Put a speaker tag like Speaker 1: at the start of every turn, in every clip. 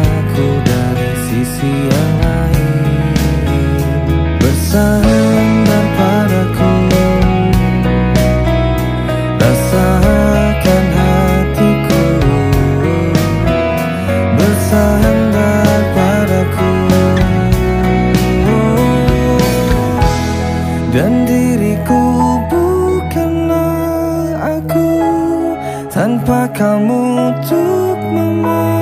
Speaker 1: aku dari sisi yang lain. Bersandar padaku. Rasakan hatiku. Bersandar padaku. Dan diriku bukanlah aku Tanpa kamu untuk memaham.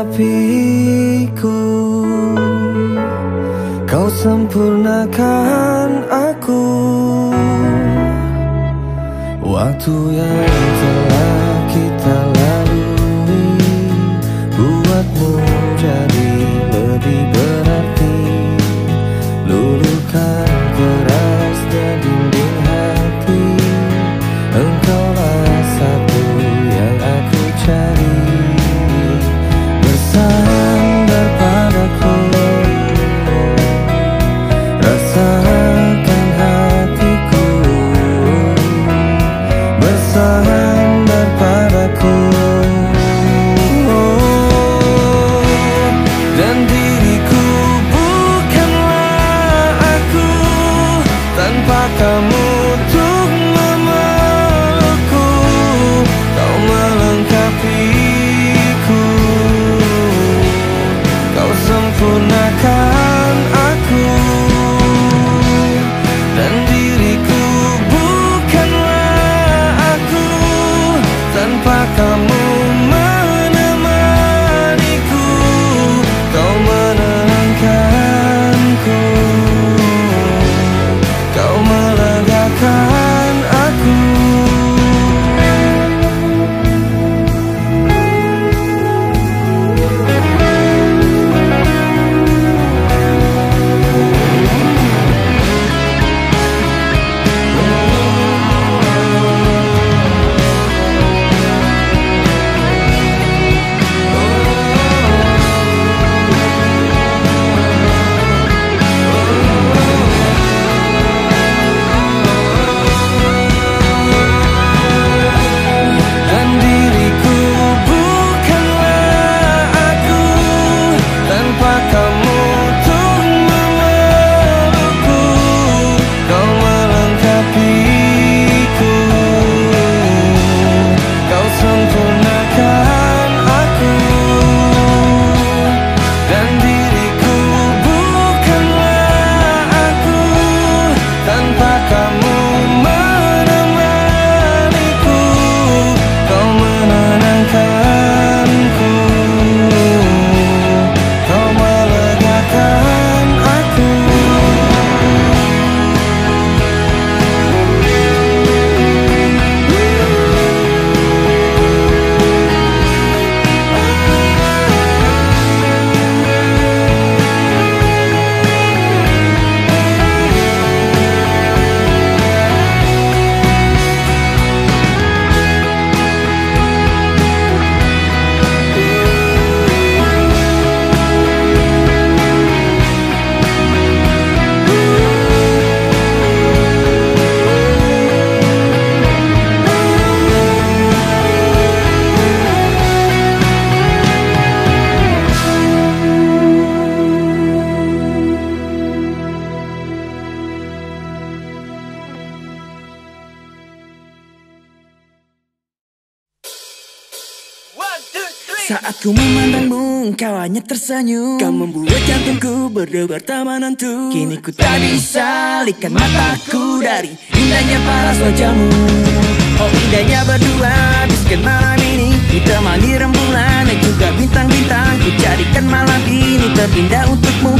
Speaker 1: Melengkapiku Kau sempurnakan aku. Waktu yang telah kita lalui Bersandar padaku Oh, Dan diriku bukanlah aku. Tanpa kamu
Speaker 2: Saat ku memandangmu, kau hanya tersenyum. Kau membuat jantungku berdebar tak menentu. Kini ku tak bisa alihkan mataku dari indahnya paras wajahmu. Oh indahnya berdua, biskan malam ini. Ditemani rembulan dan juga bintang-bintang. Ku jadikan malam ini terindah untukmu